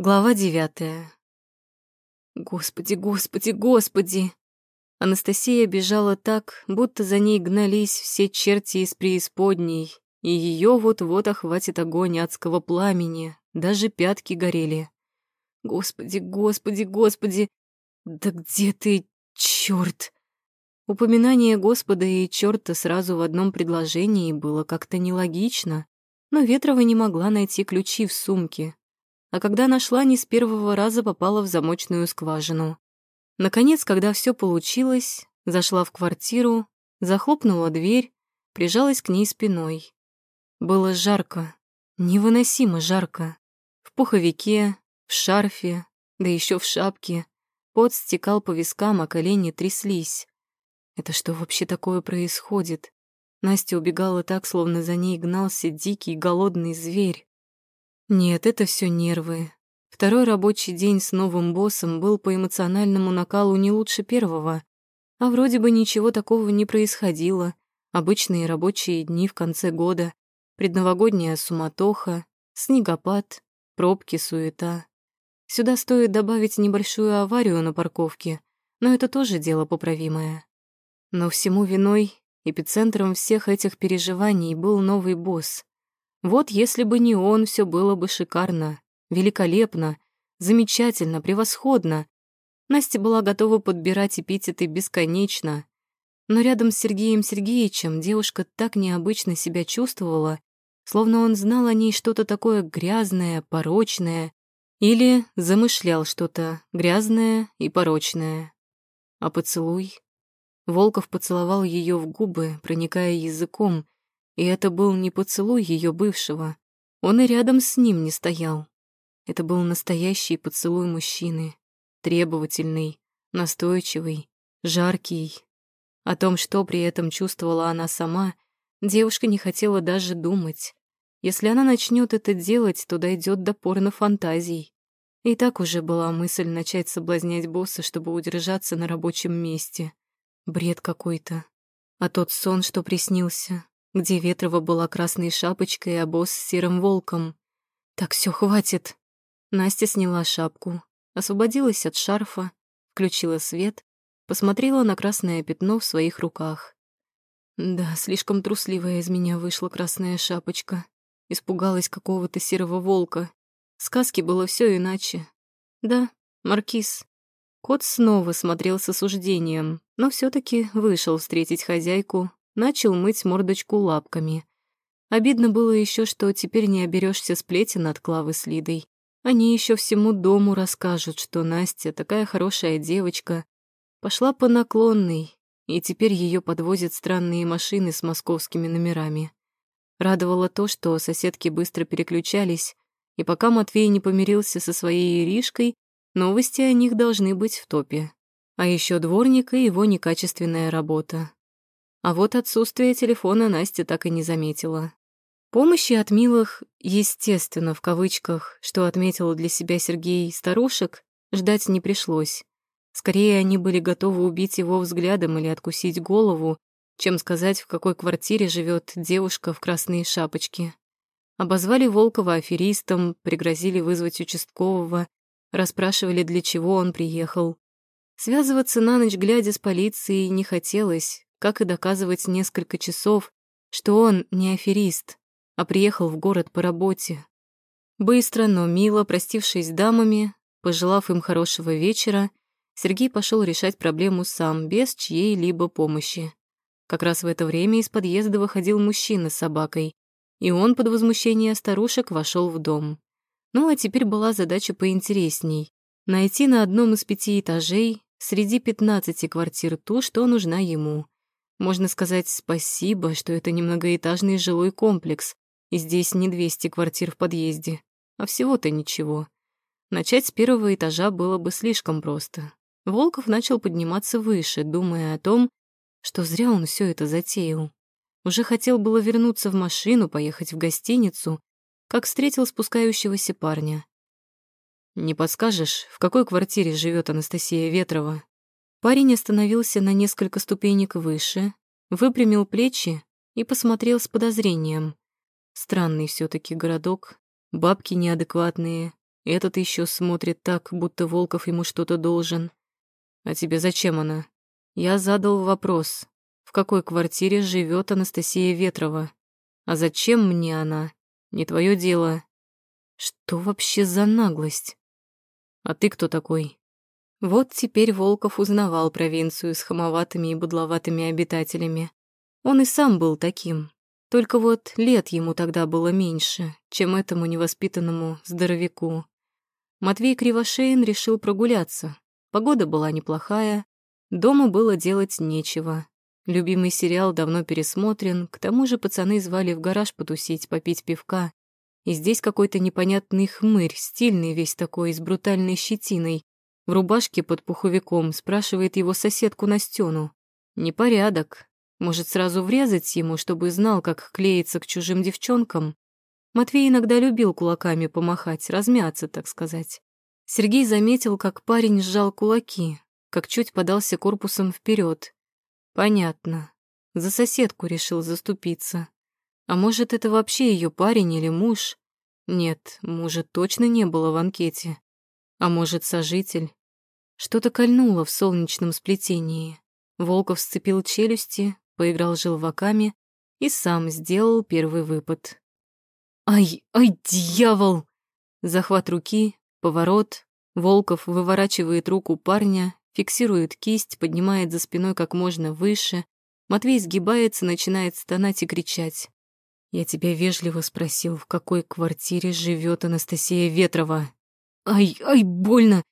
Глава девятая. Господи, господи, господи! Анастасия бежала так, будто за ней гнались все черти из преисподней, и ее вот-вот охватит огонь адского пламени, даже пятки горели. Господи, господи, господи! Да где ты, черт? Упоминание Господа и черта сразу в одном предложении было как-то нелогично, но Ветрова не могла найти ключи в сумке, а когда нашла, не с первого раза попала в замочную скважину. Наконец, когда все получилось, зашла в квартиру, захлопнула дверь, прижалась к ней спиной. Было жарко, невыносимо жарко. В пуховике, в шарфе, да еще в шапке. Пот стекал по вискам, а колени тряслись. Это что вообще такое происходит? Настя убегала так, словно за ней гнался дикий голодный зверь. Нет, это все нервы. Второй рабочий день с новым боссом был по эмоциональному накалу не лучше первого, а вроде бы ничего такого не происходило. Обычные рабочие дни в конце года, предновогодняя суматоха, снегопад, пробки, суета. Сюда стоит добавить небольшую аварию на парковке, но это тоже дело поправимое. Но всему виной, эпицентром всех этих переживаний был новый босс. Вот если бы не он, все было бы шикарно, великолепно, замечательно, превосходно. Настя была готова подбирать эпитеты бесконечно. Но рядом с Сергеем Сергеевичем девушка так необычно себя чувствовала, словно он знал о ней что-то такое грязное, порочное, или замышлял что-то грязное и порочное. А поцелуй? Волков поцеловал ее в губы, проникая языком, и это был не поцелуй ее бывшего. Он и рядом с ним не стоял. Это был настоящий поцелуй мужчины. Требовательный, настойчивый, жаркий. О том, что при этом чувствовала она сама, девушка не хотела даже думать. Если она начнет это делать, то дойдет до порно-фантазий. И так уже была мысль начать соблазнять босса, чтобы удержаться на рабочем месте. Бред какой-то. А тот сон, что приснился, где Ветрова была красной шапочкой, а босс серым волком. Так все хватит. Настя сняла шапку, освободилась от шарфа, включила свет, посмотрела на красное пятно в своих руках. Да, слишком трусливая из меня вышла красная шапочка. Испугалась какого-то серого волка. В сказке было все иначе. Да, Маркиз. Кот снова смотрел с осуждением, но все таки вышел встретить хозяйку, начал мыть мордочку лапками. Обидно было еще, что теперь не оберешься сплетен от Клавы с Лидой. Они еще всему дому расскажут, что Настя, такая хорошая девочка, пошла по наклонной, и теперь ее подвозят странные машины с московскими номерами. Радовало то, что соседки быстро переключались, и пока Матвей не помирился со своей Иришкой, новости о них должны быть в топе. А еще дворник и его некачественная работа. А вот отсутствие телефона Настя так и не заметила. Помощи от милых, естественно, в кавычках, что отметил для себя Сергей старушек, ждать не пришлось. Скорее, они были готовы убить его взглядом или откусить голову, чем сказать, в какой квартире живет девушка в красной шапочке. Обозвали Волкова аферистом, пригрозили вызвать участкового, расспрашивали, для чего он приехал. Связываться на ночь глядя с полицией не хотелось, как и доказывать несколько часов, что он не аферист, а приехал в город по работе. Быстро, но мило простившись с дамами, пожелав им хорошего вечера, Сергей пошел решать проблему сам, без чьей-либо помощи. Как раз в это время из подъезда выходил мужчина с собакой, и он под возмущение старушек вошел в дом. Ну а теперь была задача поинтересней — найти на одном из пяти этажей среди пятнадцати квартир ту, что нужна ему — можно сказать спасибо, что это не многоэтажный жилой комплекс, и здесь не 200 квартир в подъезде, а всего-то ничего. Начать с первого этажа было бы слишком просто. Волков начал подниматься выше, думая о том, что зря он все это затеял. Уже хотел было вернуться в машину, поехать в гостиницу, как встретил спускающегося парня. «Не подскажешь, в какой квартире живет Анастасия Ветрова?» Парень остановился на несколько ступенек выше, выпрямил плечи и посмотрел с подозрением. Странный все таки городок, бабки неадекватные, Этот еще смотрит так, будто Волков ему что-то должен. А тебе зачем она? Я задал вопрос. В какой квартире живет Анастасия Ветрова? А зачем мне она? Не твое дело. Что вообще за наглость? А ты кто такой? Вот теперь Волков узнавал провинцию с хамоватыми и будловатыми обитателями. Он и сам был таким. Только вот лет ему тогда было меньше, чем этому невоспитанному здоровяку. Матвей Кривошеин решил прогуляться. Погода была неплохая, дома было делать нечего. Любимый сериал давно пересмотрен, к тому же пацаны звали в гараж потусить, попить пивка. И здесь какой-то непонятный хмырь, стильный весь такой, с брутальной щетиной, в рубашке под пуховиком, спрашивает его соседку Настену. Непорядок. Может, сразу врезать ему, чтобы знал, как клеится к чужим девчонкам? Матвей иногда любил кулаками помахать, размяться, так сказать. Сергей заметил, как парень сжал кулаки, как чуть подался корпусом вперед. Понятно. За соседку решил заступиться. А может, это вообще ее парень или муж? Нет, мужа точно не было в анкете. А может, сожитель? Что-то кольнуло в солнечном сплетении. Волков сцепил челюсти, поиграл желваками и сам сделал первый выпад. «Ай, ай, дьявол!» Захват руки, поворот. Волков выворачивает руку парня, фиксирует кисть, поднимает за спиной как можно выше. Матвей сгибается, начинает стонать и кричать. Я тебя вежливо спросил, в какой квартире живет Анастасия Ветрова. Ай, ай, больно!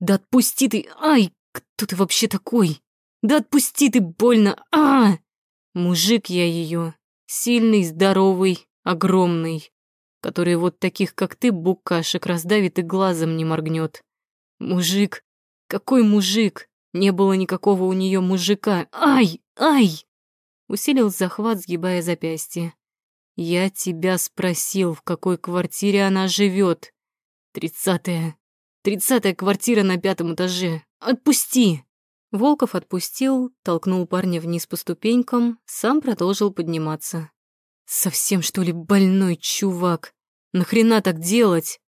Да отпусти ты! Ай, кто ты вообще такой? Да отпусти ты, больно! А! Мужик я ее, сильный, здоровый, огромный, который вот таких, как ты, букашек, раздавит и глазом не моргнет. Мужик? Какой мужик? Не было никакого у нее мужика. Ай! Ай! Усилил захват, сгибая запястье. Я тебя спросил, в какой квартире она живет. Тридцатая. Тридцатая квартира на пятом этаже. Отпусти! Волков отпустил, толкнул парня вниз по ступенькам, сам продолжил подниматься. Совсем что ли больной чувак? Нахрена так делать?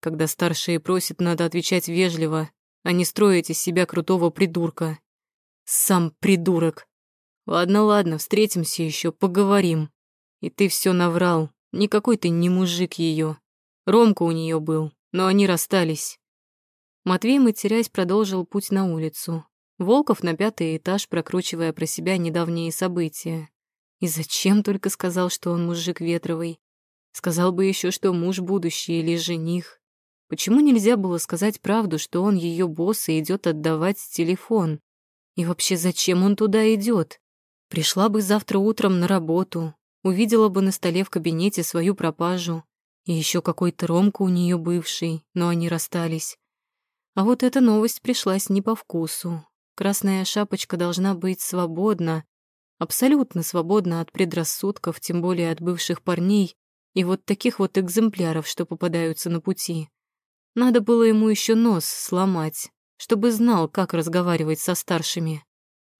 Когда старшие просят, надо отвечать вежливо, а не строить из себя крутого придурка. Сам придурок. Ладно, ладно, встретимся еще, поговорим. И ты все наврал. Никакой ты не мужик ее. Ромка у нее был, но они расстались. Матвей, матерясь, продолжил путь на улицу. Волков на пятый этаж, прокручивая про себя недавние события. И зачем только сказал, что он мужик ветровый? Сказал бы еще, что муж будущий или жених. Почему нельзя было сказать правду, что он ее босс и идет отдавать телефон? И вообще, зачем он туда идет? Пришла бы завтра утром на работу, увидела бы на столе в кабинете свою пропажу. И еще какой-то Ромка у нее бывший, но они расстались. А вот эта новость пришлась не по вкусу. Красная шапочка должна быть свободна, абсолютно свободна от предрассудков, тем более от бывших парней и вот таких вот экземпляров, что попадаются на пути. Надо было ему еще нос сломать, чтобы знал, как разговаривать со старшими.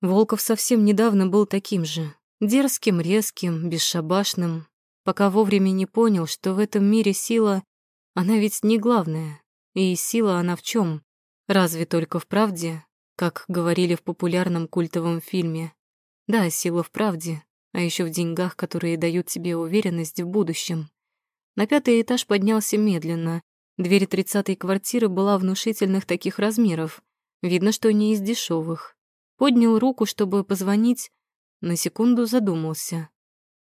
Волков совсем недавно был таким же, Дерзким, резким, бесшабашным, пока вовремя не понял, что в этом мире сила, она ведь не главная. И сила она в чем? Разве только в правде, как говорили в популярном культовом фильме. Да, сила в правде, а еще в деньгах, которые дают тебе уверенность в будущем. На пятый этаж поднялся медленно. Дверь тридцатой квартиры была внушительных таких размеров. Видно, что не из дешевых. Поднял руку, чтобы позвонить, на секунду задумался.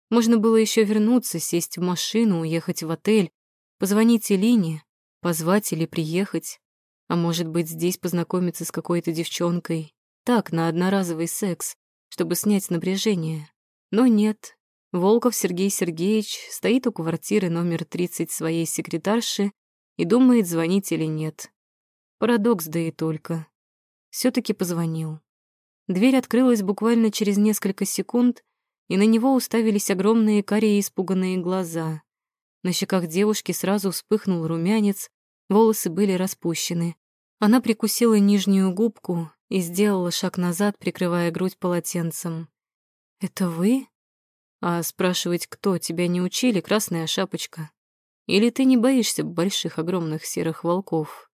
Можно было еще вернуться, сесть в машину, уехать в отель, позвонить Элине, позвать или приехать. А может быть, здесь познакомиться с какой-то девчонкой. Так, на одноразовый секс, чтобы снять напряжение. Но нет. Волков Сергей Сергеевич стоит у квартиры номер 30 своей секретарши и думает, звонить или нет. Парадокс, да и только. все таки позвонил. Дверь открылась буквально через несколько секунд, и на него уставились огромные карие испуганные глаза. На щеках девушки сразу вспыхнул румянец, волосы были распущены. Она прикусила нижнюю губку и сделала шаг назад, прикрывая грудь полотенцем. «Это вы?» «А спрашивать, кто, тебя не учили, красная шапочка?» Или ты не боишься больших огромных серых волков?